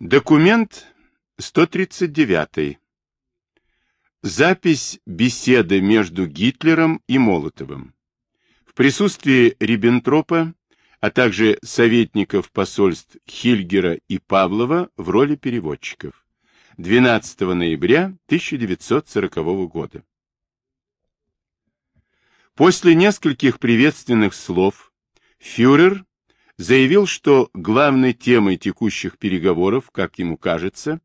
Документ 139. Запись беседы между Гитлером и Молотовым. В присутствии Риббентропа, а также советников посольств Хильгера и Павлова в роли переводчиков. 12 ноября 1940 года. После нескольких приветственных слов фюрер заявил, что главной темой текущих переговоров, как ему кажется,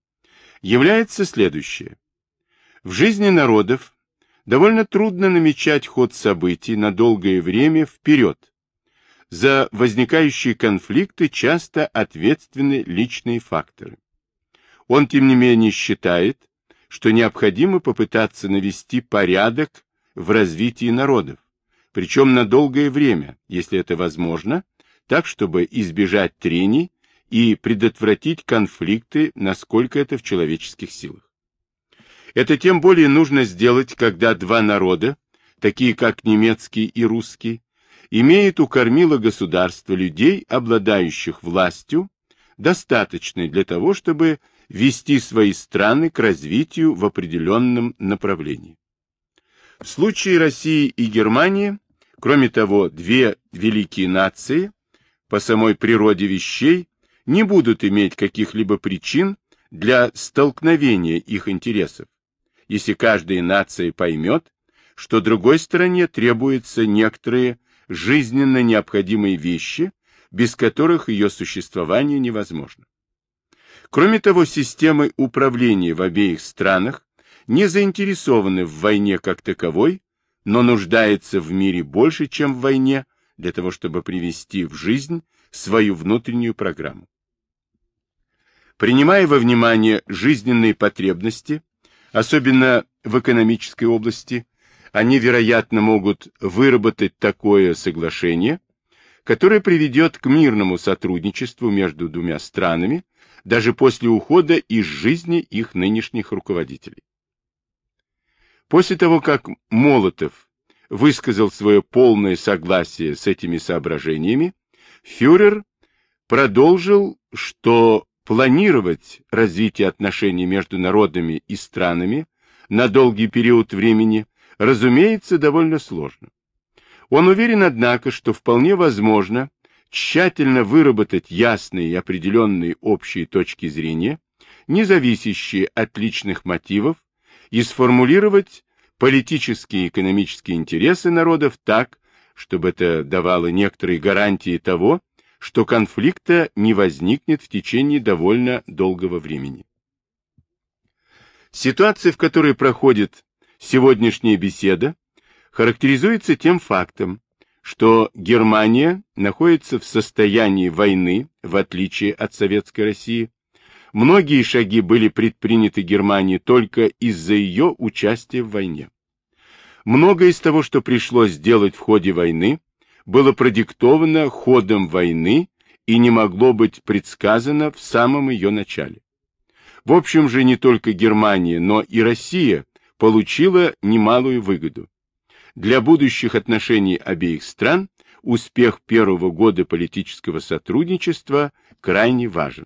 является следующее. В жизни народов довольно трудно намечать ход событий на долгое время вперед. За возникающие конфликты часто ответственны личные факторы. Он, тем не менее, считает, что необходимо попытаться навести порядок в развитии народов, причем на долгое время, если это возможно, так, чтобы избежать трений и предотвратить конфликты, насколько это в человеческих силах. Это тем более нужно сделать, когда два народа, такие как немецкий и русский, имеют у кормила государства людей, обладающих властью, достаточной для того, чтобы вести свои страны к развитию в определенном направлении. В случае России и Германии, кроме того, две великие нации по самой природе вещей не будут иметь каких-либо причин для столкновения их интересов, если каждая нация поймет, что другой стороне требуются некоторые жизненно необходимые вещи, без которых ее существование невозможно. Кроме того, системы управления в обеих странах не заинтересованы в войне как таковой, но нуждаются в мире больше, чем в войне, для того, чтобы привести в жизнь свою внутреннюю программу. Принимая во внимание жизненные потребности, особенно в экономической области, они, вероятно, могут выработать такое соглашение, которое приведет к мирному сотрудничеству между двумя странами, даже после ухода из жизни их нынешних руководителей. После того, как Молотов высказал свое полное согласие с этими соображениями, фюрер продолжил, что планировать развитие отношений между народами и странами на долгий период времени, разумеется, довольно сложно. Он уверен, однако, что вполне возможно тщательно выработать ясные и определенные общие точки зрения, не зависящие от личных мотивов, и сформулировать политические и экономические интересы народов так, чтобы это давало некоторые гарантии того, что конфликта не возникнет в течение довольно долгого времени. Ситуация, в которой проходит сегодняшняя беседа, характеризуется тем фактом, что Германия находится в состоянии войны, в отличие от Советской России, Многие шаги были предприняты Германией только из-за ее участия в войне. Многое из того, что пришлось сделать в ходе войны, было продиктовано ходом войны и не могло быть предсказано в самом ее начале. В общем же, не только Германия, но и Россия получила немалую выгоду. Для будущих отношений обеих стран успех первого года политического сотрудничества крайне важен.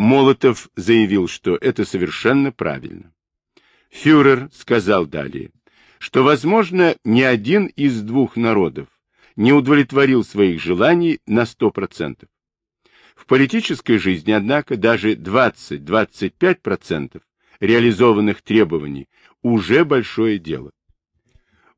Молотов заявил, что это совершенно правильно. Фюрер сказал далее, что, возможно, ни один из двух народов не удовлетворил своих желаний на 100%. В политической жизни, однако, даже 20-25% реализованных требований уже большое дело.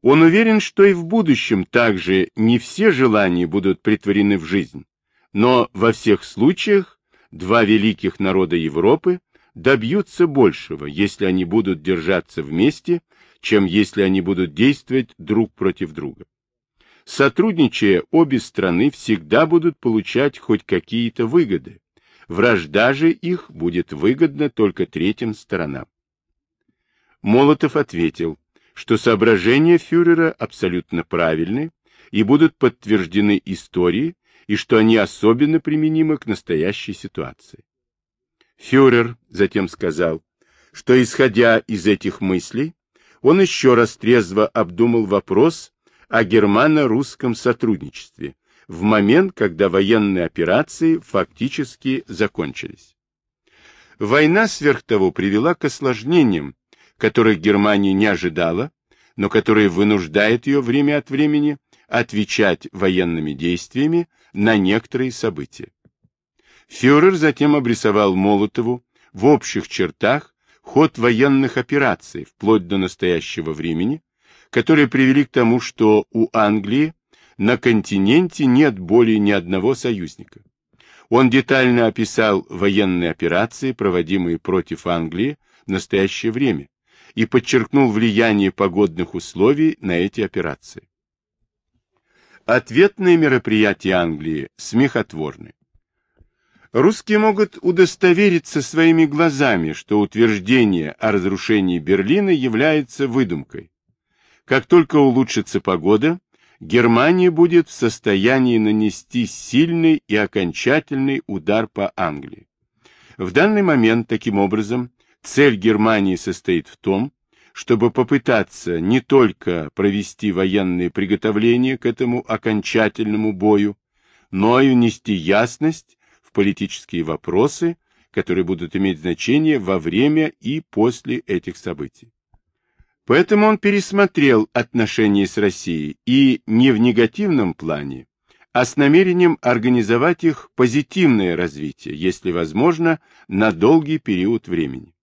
Он уверен, что и в будущем также не все желания будут притворены в жизнь, но во всех случаях два великих народа Европы добьются большего, если они будут держаться вместе, чем если они будут действовать друг против друга. Сотрудничая, обе страны всегда будут получать хоть какие-то выгоды. Вражда же их будет выгодна только третьим сторонам. Молотов ответил, что соображения фюрера абсолютно правильны и будут подтверждены историей, и что они особенно применимы к настоящей ситуации. Фюрер затем сказал, что, исходя из этих мыслей, он еще раз трезво обдумал вопрос о германо-русском сотрудничестве, в момент, когда военные операции фактически закончились. Война сверх того привела к осложнениям, которых Германия не ожидала, но которые вынуждают ее время от времени отвечать военными действиями на некоторые события. Фюрер затем обрисовал Молотову в общих чертах ход военных операций вплоть до настоящего времени, которые привели к тому, что у Англии на континенте нет более ни одного союзника. Он детально описал военные операции, проводимые против Англии в настоящее время, и подчеркнул влияние погодных условий на эти операции. Ответные мероприятия Англии смехотворны. Русские могут удостовериться своими глазами, что утверждение о разрушении Берлина является выдумкой. Как только улучшится погода, Германия будет в состоянии нанести сильный и окончательный удар по Англии. В данный момент, таким образом, цель Германии состоит в том, чтобы попытаться не только провести военные приготовления к этому окончательному бою, но и внести ясность в политические вопросы, которые будут иметь значение во время и после этих событий. Поэтому он пересмотрел отношения с Россией и не в негативном плане, а с намерением организовать их позитивное развитие, если возможно, на долгий период времени.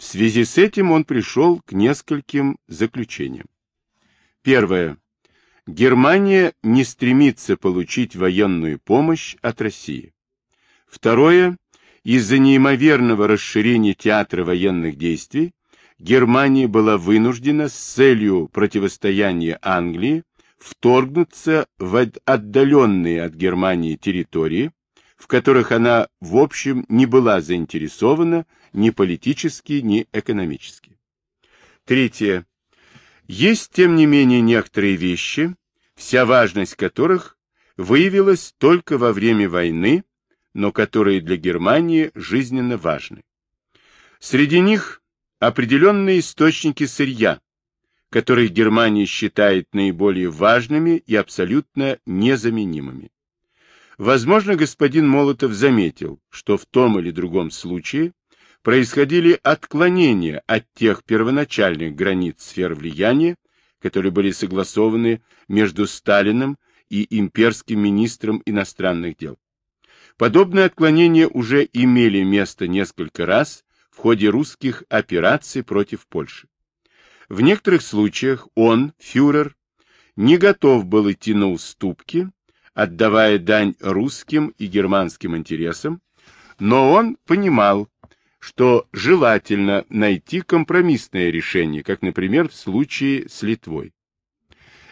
В связи с этим он пришел к нескольким заключениям. Первое. Германия не стремится получить военную помощь от России. Второе. Из-за неимоверного расширения театра военных действий Германия была вынуждена с целью противостояния Англии вторгнуться в отдаленные от Германии территории, в которых она, в общем, не была заинтересована ни политически, ни экономически. Третье. Есть, тем не менее, некоторые вещи, вся важность которых выявилась только во время войны, но которые для Германии жизненно важны. Среди них определенные источники сырья, которых Германия считает наиболее важными и абсолютно незаменимыми. Возможно, господин Молотов заметил, что в том или другом случае происходили отклонения от тех первоначальных границ сфер влияния, которые были согласованы между Сталиным и имперским министром иностранных дел. Подобные отклонения уже имели место несколько раз в ходе русских операций против Польши. В некоторых случаях он, фюрер, не готов был идти на уступки, отдавая дань русским и германским интересам, но он понимал, что желательно найти компромиссное решение, как, например, в случае с Литвой.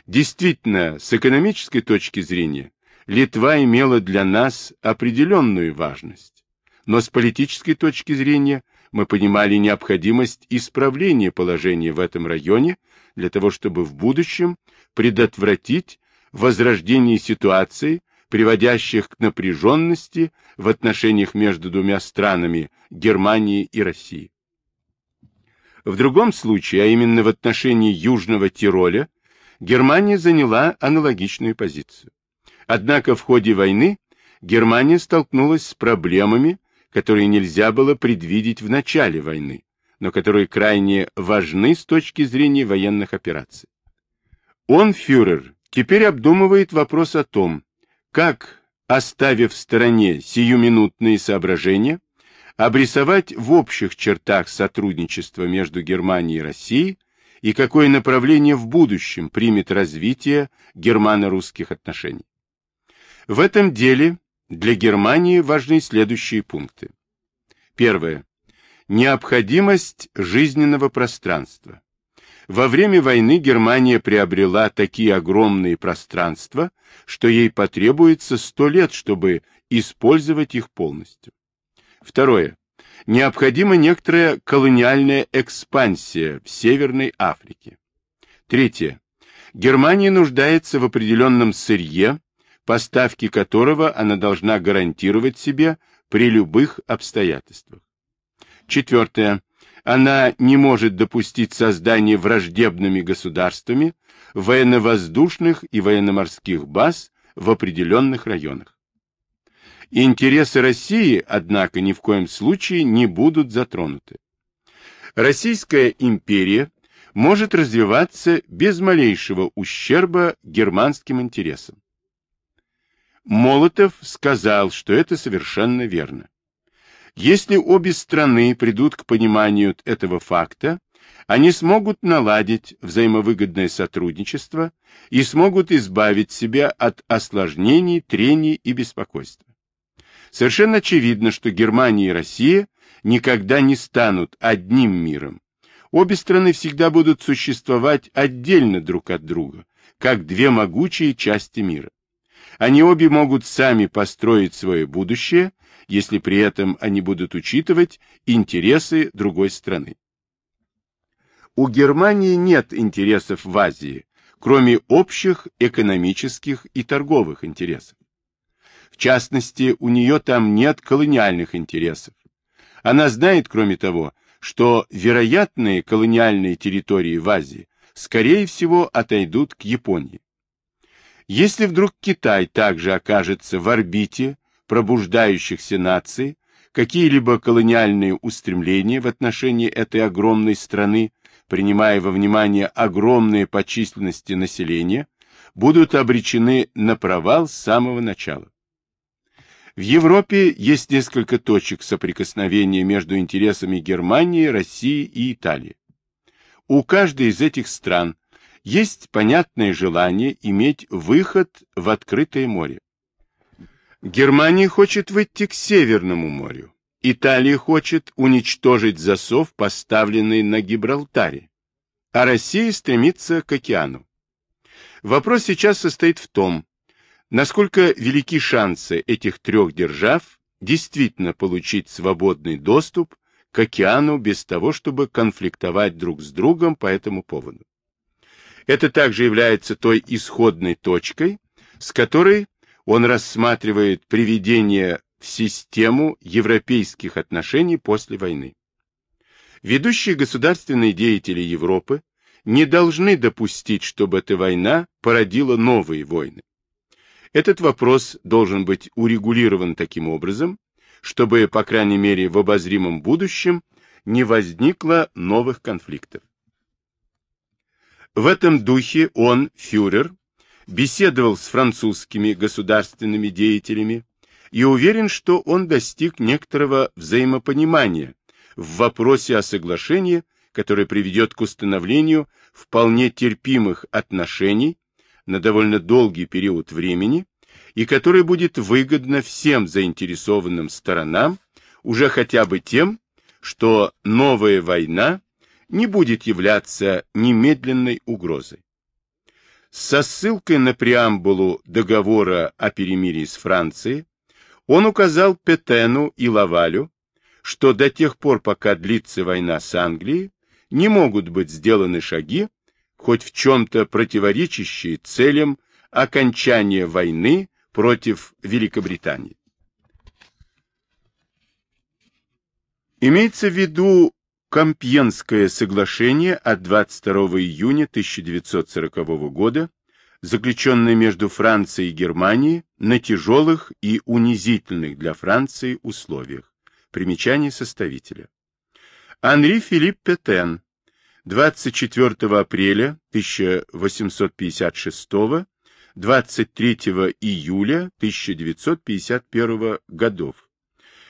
Действительно, с экономической точки зрения, Литва имела для нас определенную важность, но с политической точки зрения мы понимали необходимость исправления положения в этом районе для того, чтобы в будущем предотвратить возрождение ситуации, приводящих к напряженности в отношениях между двумя странами Германии и России. В другом случае, а именно в отношении Южного Тироля, Германия заняла аналогичную позицию. Однако в ходе войны Германия столкнулась с проблемами, которые нельзя было предвидеть в начале войны, но которые крайне важны с точки зрения военных операций. Он, фюрер, теперь обдумывает вопрос о том, как, оставив в стороне сиюминутные соображения, обрисовать в общих чертах сотрудничество между Германией и Россией и какое направление в будущем примет развитие германо-русских отношений. В этом деле для Германии важны следующие пункты. Первое. Необходимость жизненного пространства. Во время войны Германия приобрела такие огромные пространства, что ей потребуется сто лет, чтобы использовать их полностью. Второе. Необходима некоторая колониальная экспансия в Северной Африке. Третье. Германия нуждается в определенном сырье, поставки которого она должна гарантировать себе при любых обстоятельствах. Четвертое она не может допустить создания враждебными государствами военно-воздушных и военно-морских баз в определенных районах. Интересы России, однако, ни в коем случае не будут затронуты. Российская империя может развиваться без малейшего ущерба германским интересам. Молотов сказал, что это совершенно верно. Если обе страны придут к пониманию этого факта, они смогут наладить взаимовыгодное сотрудничество и смогут избавить себя от осложнений, трений и беспокойства. Совершенно очевидно, что Германия и Россия никогда не станут одним миром. Обе страны всегда будут существовать отдельно друг от друга, как две могучие части мира. Они обе могут сами построить свое будущее, если при этом они будут учитывать интересы другой страны. У Германии нет интересов в Азии, кроме общих экономических и торговых интересов. В частности, у нее там нет колониальных интересов. Она знает, кроме того, что вероятные колониальные территории в Азии, скорее всего, отойдут к Японии. Если вдруг Китай также окажется в орбите пробуждающихся наций, какие-либо колониальные устремления в отношении этой огромной страны, принимая во внимание огромные по численности населения, будут обречены на провал с самого начала. В Европе есть несколько точек соприкосновения между интересами Германии, России и Италии. У каждой из этих стран есть понятное желание иметь выход в открытое море. Германия хочет выйти к Северному морю. Италия хочет уничтожить засов, поставленный на Гибралтаре. А Россия стремится к океану. Вопрос сейчас состоит в том, насколько велики шансы этих трех держав действительно получить свободный доступ к океану без того, чтобы конфликтовать друг с другом по этому поводу. Это также является той исходной точкой, с которой он рассматривает приведение в систему европейских отношений после войны. Ведущие государственные деятели Европы не должны допустить, чтобы эта война породила новые войны. Этот вопрос должен быть урегулирован таким образом, чтобы, по крайней мере, в обозримом будущем не возникло новых конфликтов. В этом духе он, фюрер, беседовал с французскими государственными деятелями и уверен, что он достиг некоторого взаимопонимания в вопросе о соглашении, которое приведет к установлению вполне терпимых отношений на довольно долгий период времени и которое будет выгодно всем заинтересованным сторонам уже хотя бы тем, что новая война не будет являться немедленной угрозой. Со ссылкой на преамбулу договора о перемирии с Францией он указал Петену и Лавалю, что до тех пор, пока длится война с Англией, не могут быть сделаны шаги, хоть в чем-то противоречащие целям окончания войны против Великобритании. Имеется в виду Компьенское соглашение от 22 июня 1940 года, заключенное между Францией и Германией на тяжелых и унизительных для Франции условиях. Примечание составителя. Анри Филипп Петен, 24 апреля 1856 23 июля 1951 годов.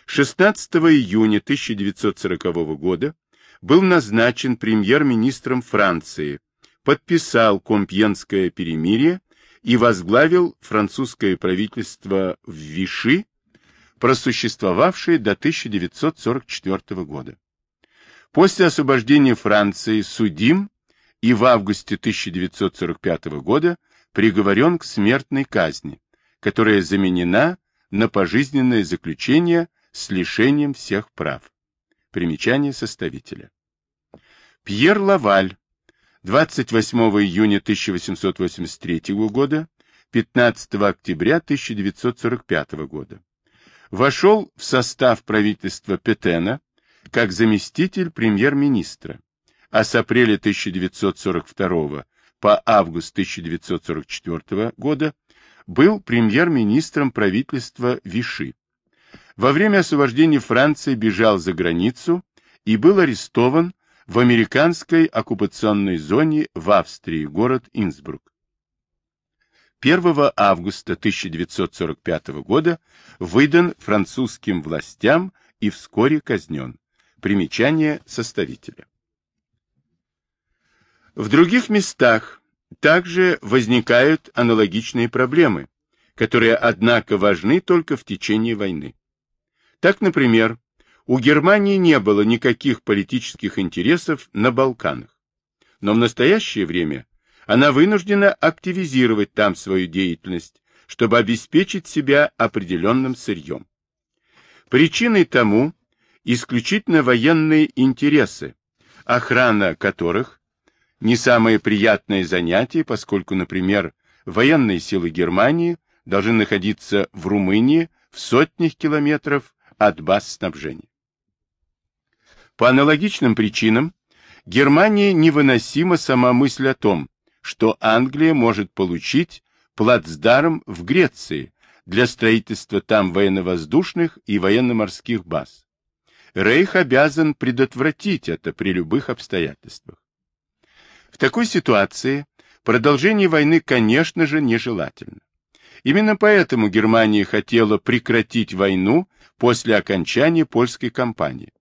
16 июня 1940 года был назначен премьер-министром Франции, подписал Компьенское перемирие и возглавил французское правительство в Виши, просуществовавшее до 1944 года. После освобождения Франции судим и в августе 1945 года приговорен к смертной казни, которая заменена на пожизненное заключение с лишением всех прав. Примечание составителя. Пьер Лаваль, 28 июня 1883 года, 15 октября 1945 года. Вошел в состав правительства Петена как заместитель премьер-министра, а с апреля 1942 по август 1944 года был премьер-министром правительства Виши. Во время освобождения Франции бежал за границу и был арестован в американской оккупационной зоне в Австрии, город Инсбрук. 1 августа 1945 года выдан французским властям и вскоре казнен. Примечание составителя. В других местах также возникают аналогичные проблемы, которые, однако, важны только в течение войны. Так, например, у Германии не было никаких политических интересов на Балканах, но в настоящее время она вынуждена активизировать там свою деятельность, чтобы обеспечить себя определенным сырьем. Причиной тому исключительно военные интересы, охрана которых не самое приятное занятие, поскольку, например, военные силы Германии должны находиться в Румынии в сотнях километров от баз снабжения. По аналогичным причинам Германии невыносима сама мысль о том, что Англия может получить плацдарм в Греции для строительства там военно-воздушных и военно-морских баз. Рейх обязан предотвратить это при любых обстоятельствах. В такой ситуации продолжение войны, конечно же, нежелательно. Именно поэтому Германия хотела прекратить войну после окончания польской кампании.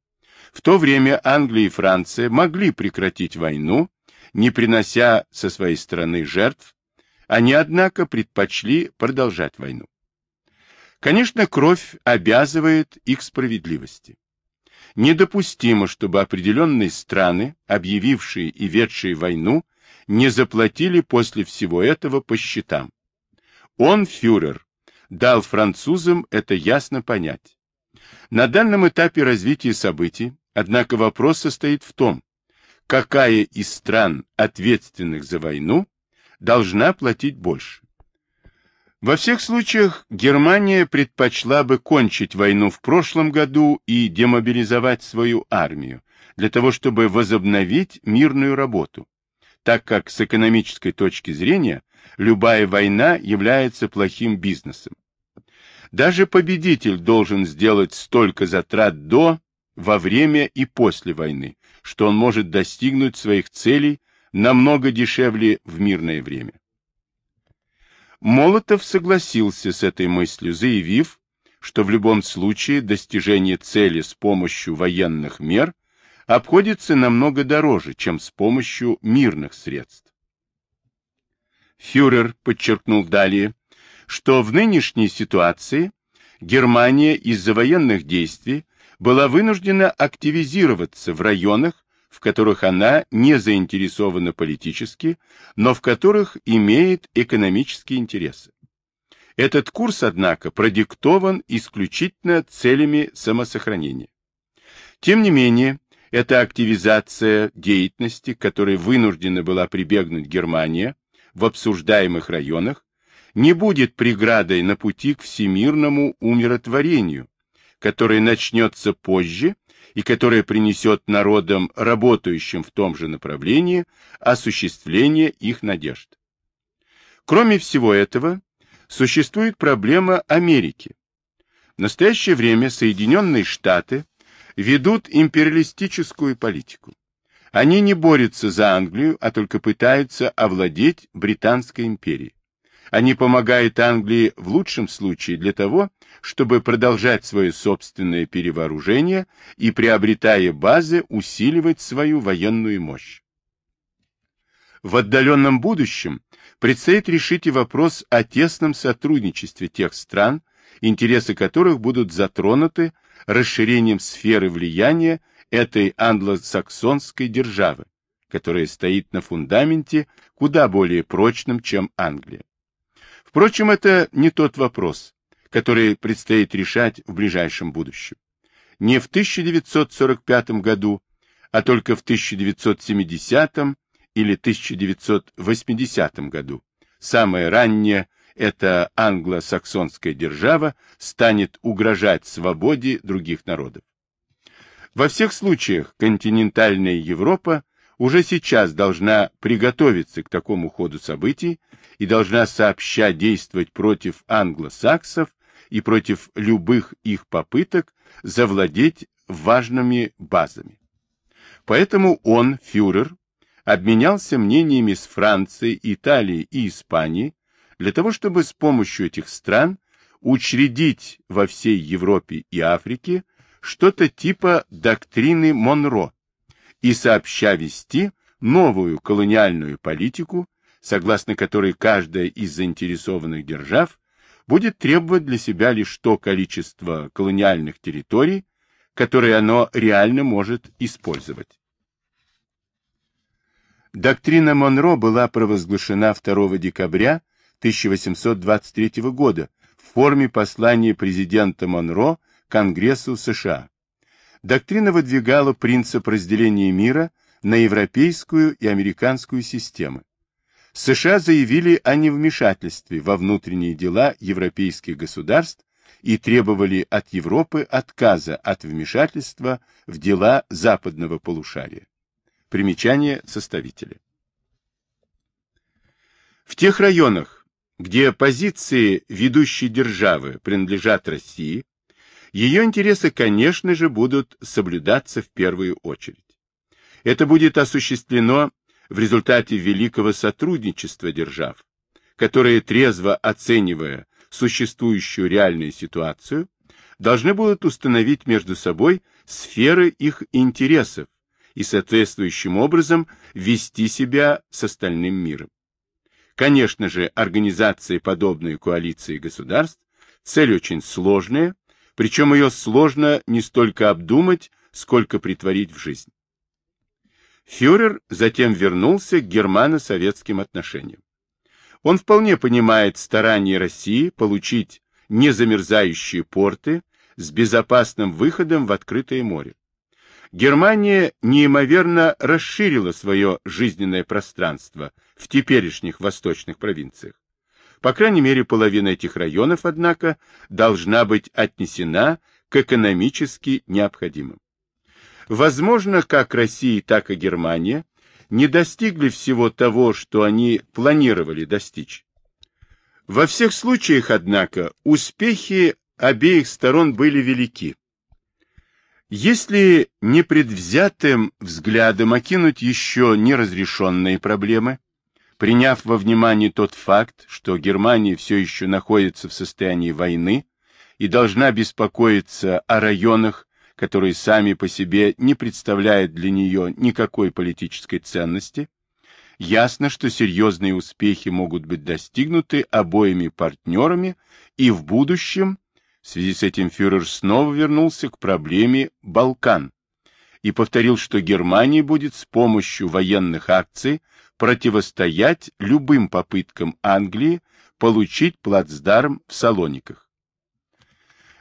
В то время Англия и Франция могли прекратить войну, не принося со своей стороны жертв, они, однако, предпочли продолжать войну. Конечно, кровь обязывает их справедливости. Недопустимо, чтобы определенные страны, объявившие и ведшие войну, не заплатили после всего этого по счетам. Он, фюрер, дал французам это ясно понять. На данном этапе развития событий, однако, вопрос состоит в том, какая из стран, ответственных за войну, должна платить больше. Во всех случаях Германия предпочла бы кончить войну в прошлом году и демобилизовать свою армию, для того чтобы возобновить мирную работу, так как с экономической точки зрения любая война является плохим бизнесом. Даже победитель должен сделать столько затрат до, во время и после войны, что он может достигнуть своих целей намного дешевле в мирное время. Молотов согласился с этой мыслью, заявив, что в любом случае достижение цели с помощью военных мер обходится намного дороже, чем с помощью мирных средств. Фюрер подчеркнул далее, что в нынешней ситуации Германия из-за военных действий была вынуждена активизироваться в районах, в которых она не заинтересована политически, но в которых имеет экономические интересы. Этот курс, однако, продиктован исключительно целями самосохранения. Тем не менее, эта активизация деятельности, которой вынуждена была прибегнуть Германия в обсуждаемых районах, не будет преградой на пути к всемирному умиротворению, которое начнется позже и которое принесет народам, работающим в том же направлении, осуществление их надежд. Кроме всего этого, существует проблема Америки. В настоящее время Соединенные Штаты ведут империалистическую политику. Они не борются за Англию, а только пытаются овладеть Британской империей. Они помогают Англии в лучшем случае для того, чтобы продолжать свое собственное перевооружение и, приобретая базы, усиливать свою военную мощь. В отдаленном будущем предстоит решить и вопрос о тесном сотрудничестве тех стран, интересы которых будут затронуты расширением сферы влияния этой англосаксонской державы, которая стоит на фундаменте куда более прочном, чем Англия. Впрочем, это не тот вопрос, который предстоит решать в ближайшем будущем. Не в 1945 году, а только в 1970 или 1980 году. Самое раннее эта англосаксонская держава станет угрожать свободе других народов. Во всех случаях континентальная Европа уже сейчас должна приготовиться к такому ходу событий и должна сообща действовать против англосаксов и против любых их попыток завладеть важными базами. Поэтому он, фюрер, обменялся мнениями с Францией, Италией и Испанией для того, чтобы с помощью этих стран учредить во всей Европе и Африке что-то типа доктрины Монро и сообща вести новую колониальную политику, согласно которой каждая из заинтересованных держав будет требовать для себя лишь то количество колониальных территорий, которые оно реально может использовать. Доктрина Монро была провозглашена 2 декабря 1823 года в форме послания президента Монро Конгрессу США. Доктрина выдвигала принцип разделения мира на европейскую и американскую системы. США заявили о невмешательстве во внутренние дела европейских государств и требовали от Европы отказа от вмешательства в дела западного полушария. Примечание составителя. В тех районах, где позиции ведущей державы принадлежат России, ее интересы, конечно же, будут соблюдаться в первую очередь. Это будет осуществлено в результате великого сотрудничества держав, которые, трезво оценивая существующую реальную ситуацию, должны будут установить между собой сферы их интересов и соответствующим образом вести себя с остальным миром. Конечно же, организация подобной коалиции государств – цель очень сложная, причем ее сложно не столько обдумать, сколько притворить в жизнь. Фюрер затем вернулся к германо-советским отношениям. Он вполне понимает старания России получить незамерзающие порты с безопасным выходом в открытое море. Германия неимоверно расширила свое жизненное пространство в теперешних восточных провинциях. По крайней мере, половина этих районов, однако, должна быть отнесена к экономически необходимым. Возможно, как Россия, так и Германия не достигли всего того, что они планировали достичь. Во всех случаях, однако, успехи обеих сторон были велики. Если непредвзятым взглядом окинуть еще неразрешенные проблемы, приняв во внимание тот факт, что Германия все еще находится в состоянии войны и должна беспокоиться о районах, которые сами по себе не представляют для нее никакой политической ценности, ясно, что серьезные успехи могут быть достигнуты обоими партнерами и в будущем в связи с этим фюрер снова вернулся к проблеме Балкан и повторил, что Германия будет с помощью военных акций противостоять любым попыткам Англии получить плацдарм в Салониках.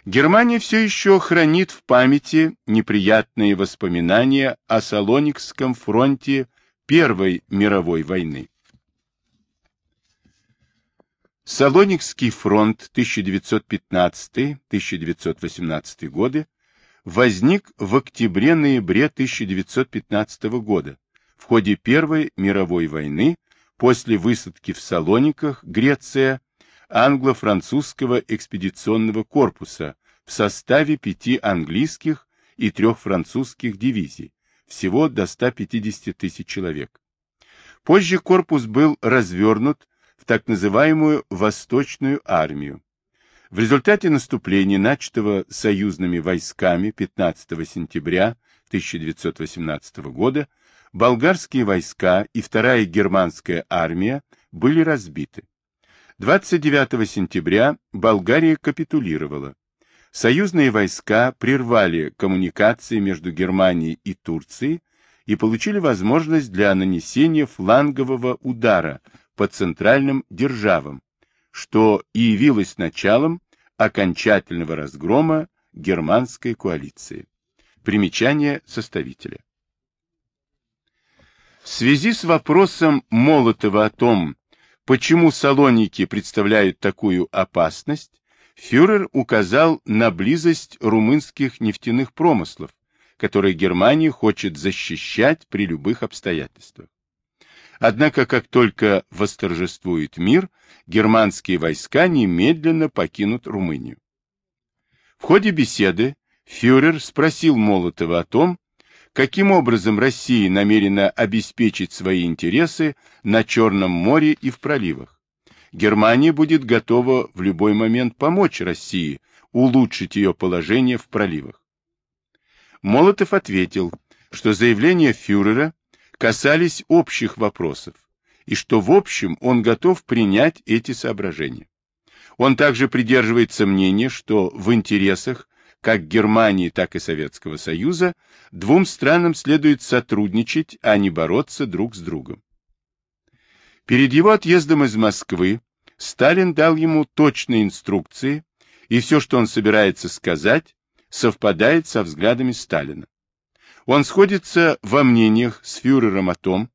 Германия все еще хранит в памяти неприятные воспоминания о Салоникском фронте Первой мировой войны. Салоникский фронт 1915-1918 годы возник в октябре-ноябре 1915 года в ходе Первой мировой войны после высадки в Салониках Греция англо-французского экспедиционного корпуса в составе пяти английских и трех французских дивизий, всего до 150 тысяч человек. Позже корпус был развернут так называемую Восточную армию. В результате наступления, начатого союзными войсками 15 сентября 1918 года, болгарские войска и вторая германская армия были разбиты. 29 сентября Болгария капитулировала. Союзные войска прервали коммуникации между Германией и Турцией и получили возможность для нанесения флангового удара по центральным державам, что и явилось началом окончательного разгрома германской коалиции. Примечание составителя. В связи с вопросом Молотова о том, почему салоники представляют такую опасность, фюрер указал на близость румынских нефтяных промыслов, которые Германия хочет защищать при любых обстоятельствах. Однако, как только восторжествует мир, германские войска немедленно покинут Румынию. В ходе беседы фюрер спросил Молотова о том, каким образом Россия намерена обеспечить свои интересы на Черном море и в проливах. Германия будет готова в любой момент помочь России улучшить ее положение в проливах. Молотов ответил, что заявления фюрера касались общих вопросов, и что в общем он готов принять эти соображения. Он также придерживается мнения, что в интересах как Германии, так и Советского Союза двум странам следует сотрудничать, а не бороться друг с другом. Перед его отъездом из Москвы Сталин дал ему точные инструкции, и все, что он собирается сказать, совпадает со взглядами Сталина. Он сходится во мнениях с фюрером о том,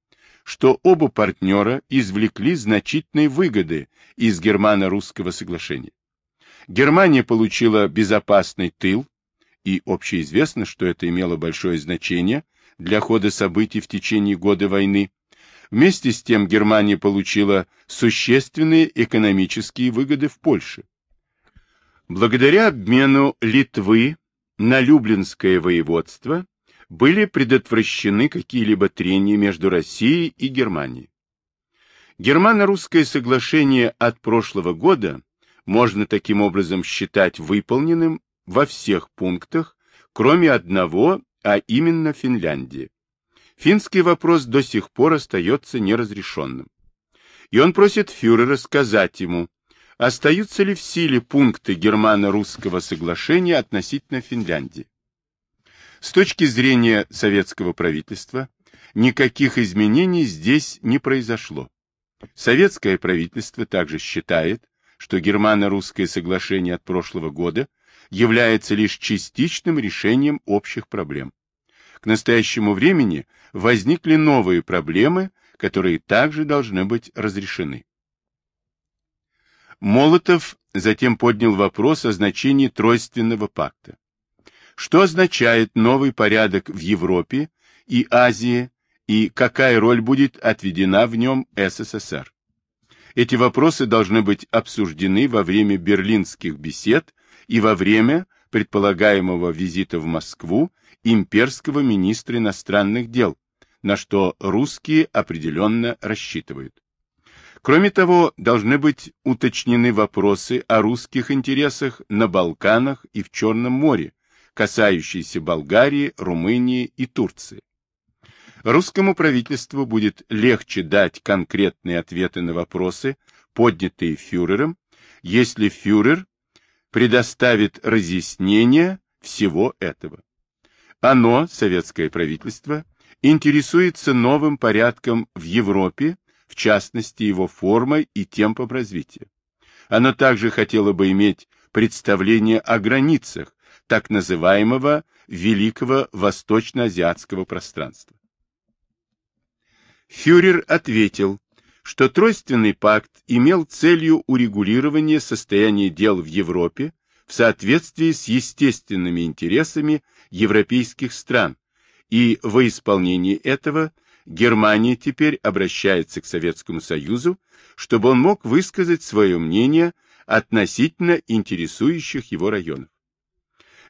что оба партнера извлекли значительные выгоды из германо-русского соглашения. Германия получила безопасный тыл, и общеизвестно, что это имело большое значение для хода событий в течение года войны. Вместе с тем Германия получила существенные экономические выгоды в Польше. Благодаря обмену Литвы на Люблинское воеводство были предотвращены какие-либо трения между Россией и Германией. Германо-русское соглашение от прошлого года можно таким образом считать выполненным во всех пунктах, кроме одного, а именно Финляндии. Финский вопрос до сих пор остается неразрешенным. И он просит фюрера сказать ему, остаются ли в силе пункты германо-русского соглашения относительно Финляндии. С точки зрения советского правительства, никаких изменений здесь не произошло. Советское правительство также считает, что германо-русское соглашение от прошлого года является лишь частичным решением общих проблем. К настоящему времени возникли новые проблемы, которые также должны быть разрешены. Молотов затем поднял вопрос о значении Тройственного пакта. Что означает новый порядок в Европе и Азии, и какая роль будет отведена в нем СССР? Эти вопросы должны быть обсуждены во время берлинских бесед и во время предполагаемого визита в Москву имперского министра иностранных дел, на что русские определенно рассчитывают. Кроме того, должны быть уточнены вопросы о русских интересах на Балканах и в Черном море, касающиеся Болгарии, Румынии и Турции. Русскому правительству будет легче дать конкретные ответы на вопросы, поднятые фюрером, если фюрер предоставит разъяснение всего этого. Оно, советское правительство, интересуется новым порядком в Европе, в частности его формой и темпом развития. Оно также хотело бы иметь представление о границах, так называемого Великого Восточно-Азиатского пространства. Фюрер ответил, что Тройственный пакт имел целью урегулирования состояния дел в Европе в соответствии с естественными интересами европейских стран, и во исполнении этого Германия теперь обращается к Советскому Союзу, чтобы он мог высказать свое мнение относительно интересующих его районов.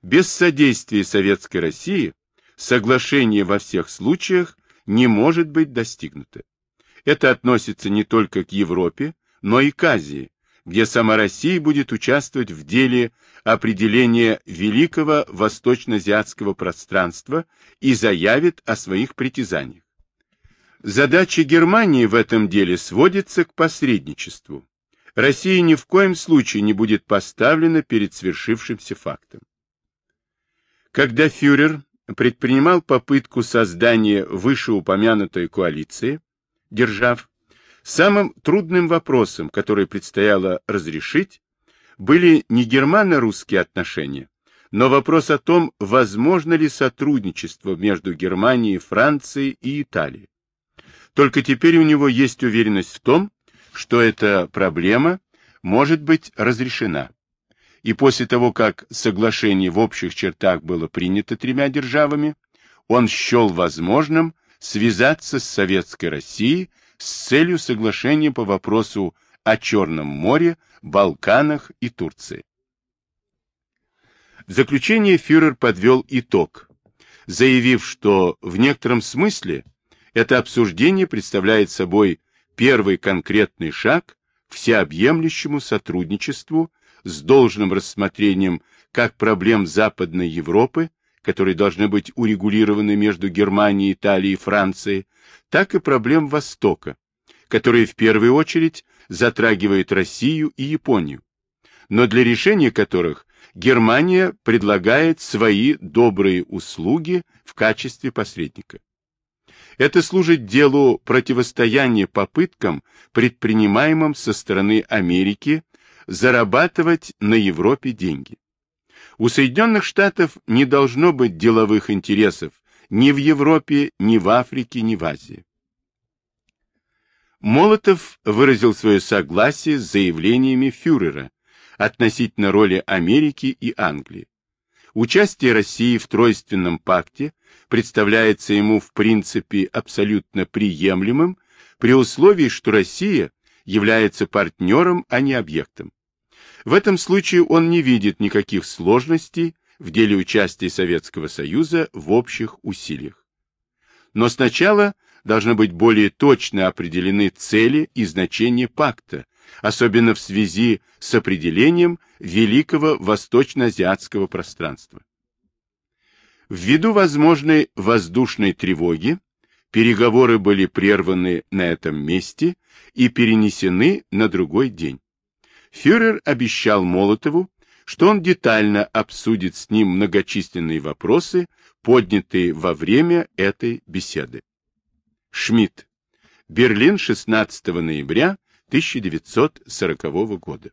Без содействия Советской России соглашение во всех случаях не может быть достигнуто. Это относится не только к Европе, но и к Азии, где сама Россия будет участвовать в деле определения великого восточно-азиатского пространства и заявит о своих притязаниях. Задача Германии в этом деле сводится к посредничеству. Россия ни в коем случае не будет поставлена перед свершившимся фактом. Когда фюрер предпринимал попытку создания вышеупомянутой коалиции, держав, самым трудным вопросом, который предстояло разрешить, были не германо-русские отношения, но вопрос о том, возможно ли сотрудничество между Германией, Францией и Италией. Только теперь у него есть уверенность в том, что эта проблема может быть разрешена и после того, как соглашение в общих чертах было принято тремя державами, он счел возможным связаться с Советской Россией с целью соглашения по вопросу о Черном море, Балканах и Турции. В заключение фюрер подвел итог, заявив, что в некотором смысле это обсуждение представляет собой первый конкретный шаг к всеобъемлющему сотрудничеству с должным рассмотрением как проблем Западной Европы, которые должны быть урегулированы между Германией, Италией и Францией, так и проблем Востока, которые в первую очередь затрагивают Россию и Японию, но для решения которых Германия предлагает свои добрые услуги в качестве посредника. Это служит делу противостояния попыткам, предпринимаемым со стороны Америки, зарабатывать на Европе деньги. У Соединенных Штатов не должно быть деловых интересов ни в Европе, ни в Африке, ни в Азии. Молотов выразил свое согласие с заявлениями фюрера относительно роли Америки и Англии. Участие России в Тройственном пакте представляется ему в принципе абсолютно приемлемым при условии, что Россия является партнером, а не объектом. В этом случае он не видит никаких сложностей в деле участия Советского Союза в общих усилиях. Но сначала должны быть более точно определены цели и значение пакта, особенно в связи с определением великого восточно-азиатского пространства. Ввиду возможной воздушной тревоги, переговоры были прерваны на этом месте и перенесены на другой день. Фюрер обещал Молотову, что он детально обсудит с ним многочисленные вопросы, поднятые во время этой беседы. Шмидт. Берлин, 16 ноября 1940 года.